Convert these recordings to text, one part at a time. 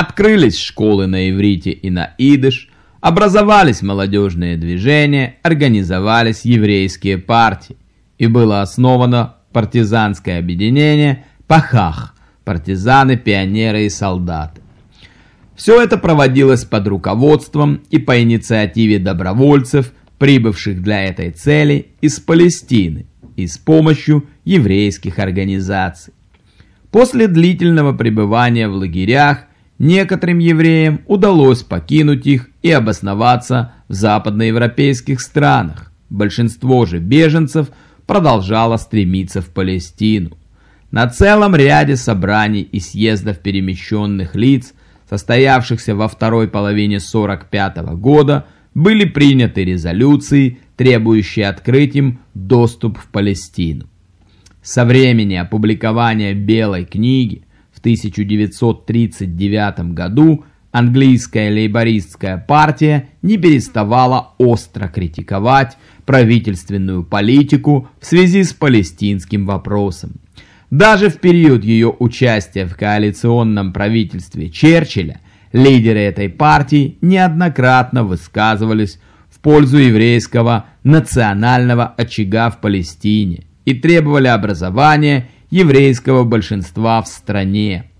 Открылись школы на иврите и на идыш, образовались молодежные движения, организовались еврейские партии и было основано партизанское объединение «Пахах» – партизаны, пионеры и солдаты. Все это проводилось под руководством и по инициативе добровольцев, прибывших для этой цели из Палестины и с помощью еврейских организаций. После длительного пребывания в лагерях некоторым евреям удалось покинуть их и обосноваться в западноевропейских странах. Большинство же беженцев продолжало стремиться в Палестину. На целом ряде собраний и съездов перемещенных лиц, состоявшихся во второй половине 45 -го года, были приняты резолюции, требующие открыть им доступ в Палестину. Со времени опубликования Белой книги в 1939 году английская лейбористская партия не переставала остро критиковать правительственную политику в связи с палестинским вопросом. Даже в период ее участия в коалиционном правительстве Черчилля лидеры этой партии неоднократно высказывались в пользу еврейского национального очага в Палестине и требовали образования еврейского большинства в стране.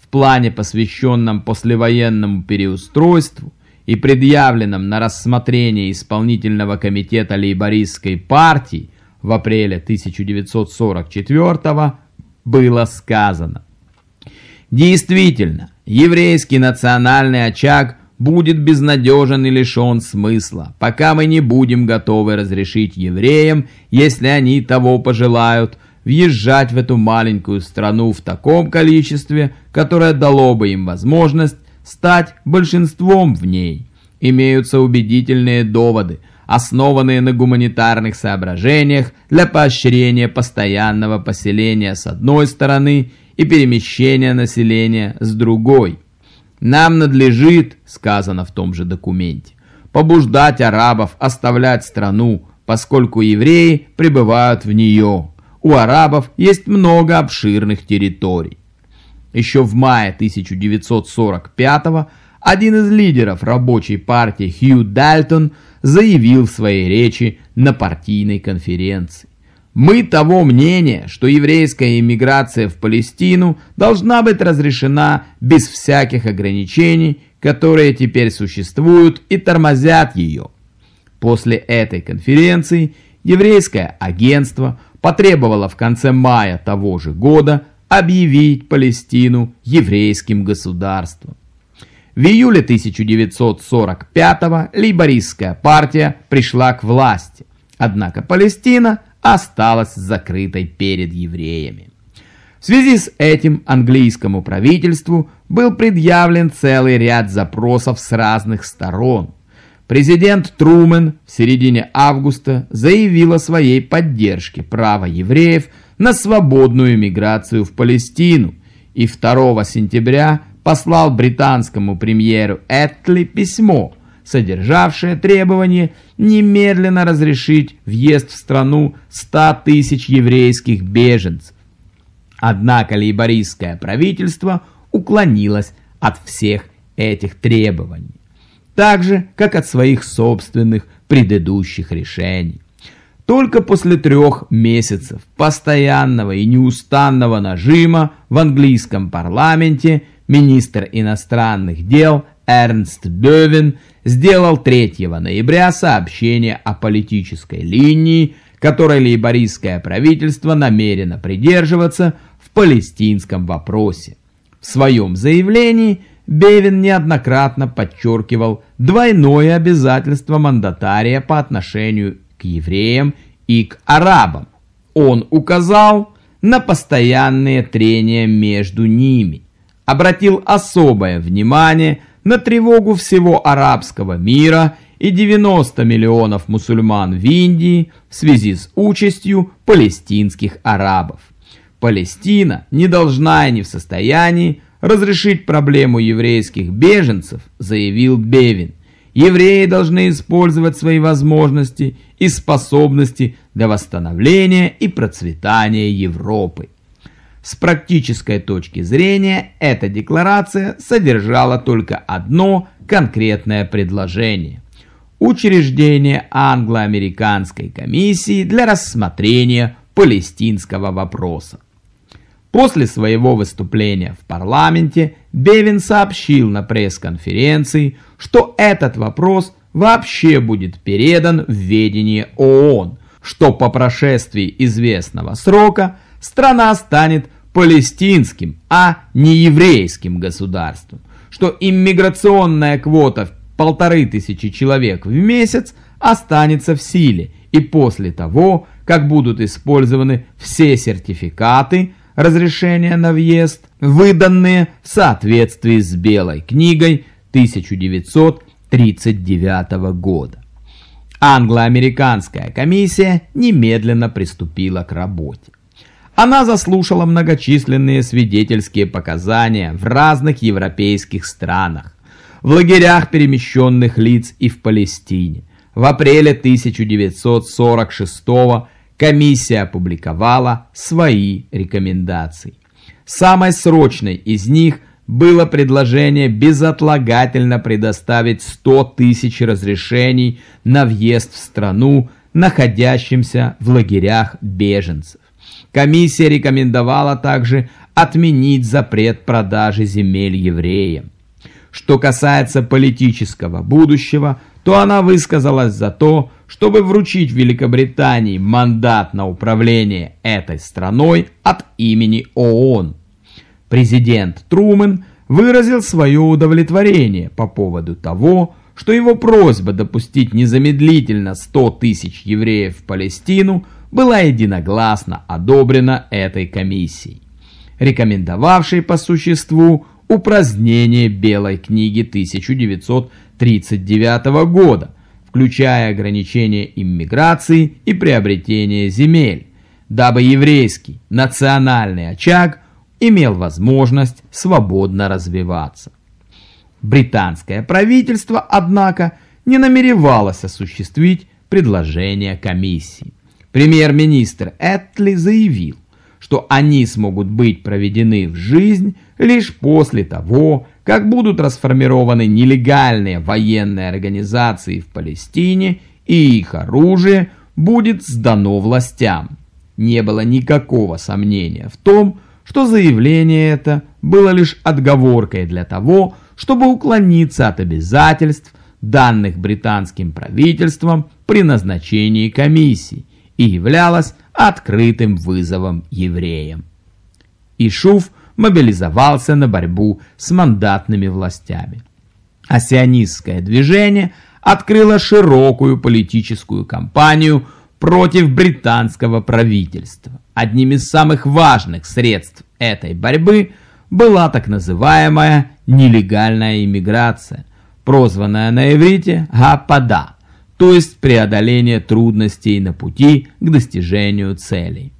В плане, посвященном послевоенному переустройству и предъявленном на рассмотрение исполнительного комитета лейбористской партии в апреле 1944 было сказано. Действительно, еврейский национальный очаг будет безнадежен и лишен смысла, пока мы не будем готовы разрешить евреям, если они того пожелают, въезжать в эту маленькую страну в таком количестве, которое дало бы им возможность стать большинством в ней. Имеются убедительные доводы, основанные на гуманитарных соображениях для поощрения постоянного поселения с одной стороны и перемещения населения с другой – нам надлежит, сказано в том же документе, побуждать арабов оставлять страну, поскольку евреи пребывают в нее. У арабов есть много обширных территорий. Еще в мае 1945 один из лидеров рабочей партии Хью Дальтон заявил в своей речи на партийной конференции. Мы того мнения, что еврейская иммиграция в Палестину должна быть разрешена без всяких ограничений, которые теперь существуют и тормозят ее. После этой конференции еврейское агентство потребовало в конце мая того же года объявить Палестину еврейским государством. В июле 1945-го лейбористская партия пришла к власти, однако Палестина осталась закрытой перед евреями. В связи с этим английскому правительству был предъявлен целый ряд запросов с разных сторон. Президент Трумен в середине августа заявил о своей поддержке права евреев на свободную миграцию в Палестину и 2 сентября послал британскому премьеру Этли письмо – содержавшее требование немедленно разрешить въезд в страну 100 тысяч еврейских беженцев. Однако лейбористское правительство уклонилось от всех этих требований, так же, как от своих собственных предыдущих решений. Только после трех месяцев постоянного и неустанного нажима в английском парламенте министр иностранных дел Эрнст Бёвен сделал 3 ноября сообщение о политической линии, которой лейбористское правительство намерено придерживаться в палестинском вопросе. В своем заявлении Бевин неоднократно подчеркивал двойное обязательство мандатария по отношению к евреям и к арабам. Он указал на постоянные трения между ними, обратил особое внимание на тревогу всего арабского мира и 90 миллионов мусульман в Индии в связи с участью палестинских арабов. Палестина не должна и не в состоянии разрешить проблему еврейских беженцев, заявил Бевин. Евреи должны использовать свои возможности и способности для восстановления и процветания Европы. с практической точки зрения эта декларация содержала только одно конкретное предложение – учреждение англо-американской комиссии для рассмотрения палестинского вопроса. После своего выступления в парламенте Бевин сообщил на пресс-конференции, что этот вопрос вообще будет передан в ведение ООН, что по прошествии известного срока страна станет палестинским, а не еврейским государством, что иммиграционная квота в полторы тысячи человек в месяц останется в силе и после того, как будут использованы все сертификаты разрешения на въезд, выданные в соответствии с Белой книгой 1939 года. Англо-американская комиссия немедленно приступила к работе. Она заслушала многочисленные свидетельские показания в разных европейских странах, в лагерях перемещенных лиц и в Палестине. В апреле 1946 комиссия опубликовала свои рекомендации. Самой срочной из них было предложение безотлагательно предоставить 100 тысяч разрешений на въезд в страну, находящимся в лагерях беженцев. Комиссия рекомендовала также отменить запрет продажи земель евреям. Что касается политического будущего, то она высказалась за то, чтобы вручить Великобритании мандат на управление этой страной от имени ООН. Президент Трумэн выразил свое удовлетворение по поводу того, что его просьба допустить незамедлительно 100 тысяч евреев в Палестину – была единогласно одобрена этой комиссией, рекомендовавшей по существу упразднение Белой книги 1939 года, включая ограничение иммиграции и приобретения земель, дабы еврейский национальный очаг имел возможность свободно развиваться. Британское правительство, однако, не намеревалось осуществить предложение комиссии. Премьер-министр Этли заявил, что они смогут быть проведены в жизнь лишь после того, как будут расформированы нелегальные военные организации в Палестине и их оружие будет сдано властям. Не было никакого сомнения в том, что заявление это было лишь отговоркой для того, чтобы уклониться от обязательств, данных британским правительством при назначении комиссии, и являлась открытым вызовом евреям. Ишуф мобилизовался на борьбу с мандатными властями. А движение открыло широкую политическую кампанию против британского правительства. Одним из самых важных средств этой борьбы была так называемая нелегальная иммиграция, прозванная на иврите «гапада», то есть преодоление трудностей на пути к достижению целей.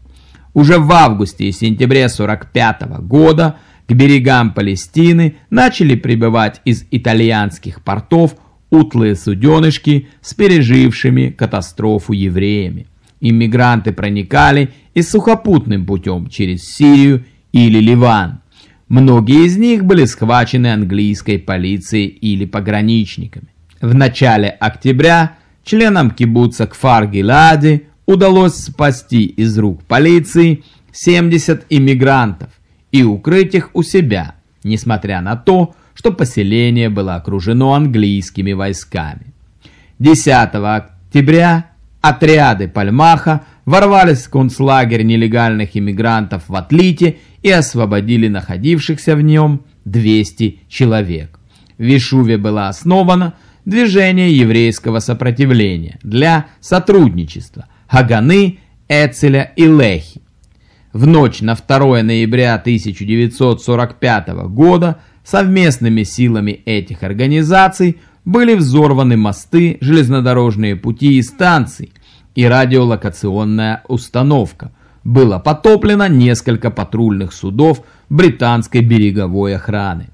Уже в августе и сентябре 45 года к берегам Палестины начали прибывать из итальянских портов утлые суденышки с пережившими катастрофу евреями. Иммигранты проникали и сухопутным путем через Сирию или Ливан. Многие из них были схвачены английской полицией или пограничниками. В начале октября Членам кибуца Кфар-Гилади удалось спасти из рук полиции 70 иммигрантов и укрыть их у себя, несмотря на то, что поселение было окружено английскими войсками. 10 октября отряды Пальмаха ворвались в концлагерь нелегальных иммигрантов в Атлите и освободили находившихся в нем 200 человек. В Вишуве была основана движение еврейского сопротивления для сотрудничества Хаганы, Эцеля и Лехи. В ночь на 2 ноября 1945 года совместными силами этих организаций были взорваны мосты, железнодорожные пути и станции и радиолокационная установка. Было потоплено несколько патрульных судов британской береговой охраны.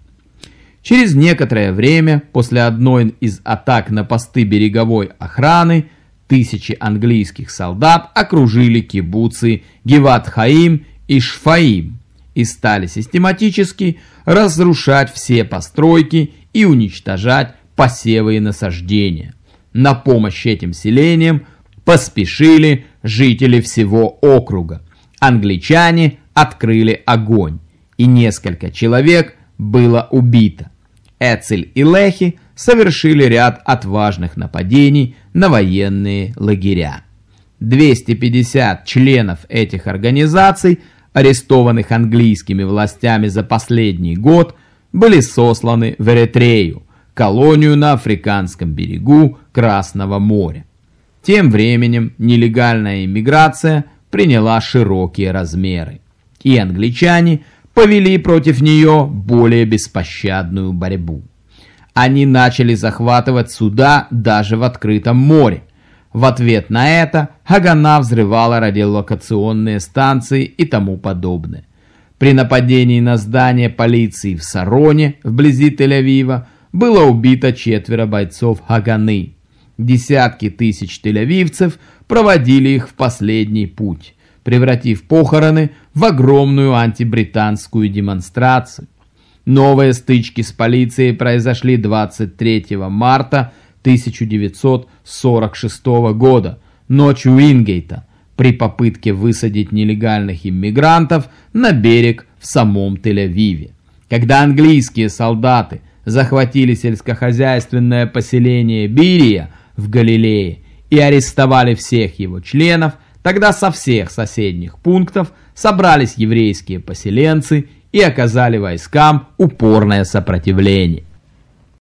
Через некоторое время, после одной из атак на посты береговой охраны, тысячи английских солдат окружили кибуцы Геват-Хаим и Шфаим и стали систематически разрушать все постройки и уничтожать посевы и насаждения. На помощь этим селениям поспешили жители всего округа. Англичане открыли огонь, и несколько человек было убито. Эцель и Лехи совершили ряд отважных нападений на военные лагеря. 250 членов этих организаций, арестованных английскими властями за последний год, были сосланы в Эритрею, колонию на африканском берегу Красного моря. Тем временем нелегальная иммиграция приняла широкие размеры, и англичане повели против нее более беспощадную борьбу. Они начали захватывать суда даже в открытом море. В ответ на это Хагана взрывала радиолокационные станции и тому подобное. При нападении на здание полиции в Сароне, вблизи Тель-Авива, было убито четверо бойцов Хаганы. Десятки тысяч тель-авивцев проводили их в последний путь, превратив похороны в огромную антибританскую демонстрацию. Новые стычки с полицией произошли 23 марта 1946 года, ночью Ингейта, при попытке высадить нелегальных иммигрантов на берег в самом Тель-Авиве. Когда английские солдаты захватили сельскохозяйственное поселение Бирия в Галилее и арестовали всех его членов, тогда со всех соседних пунктов собрались еврейские поселенцы и оказали войскам упорное сопротивление.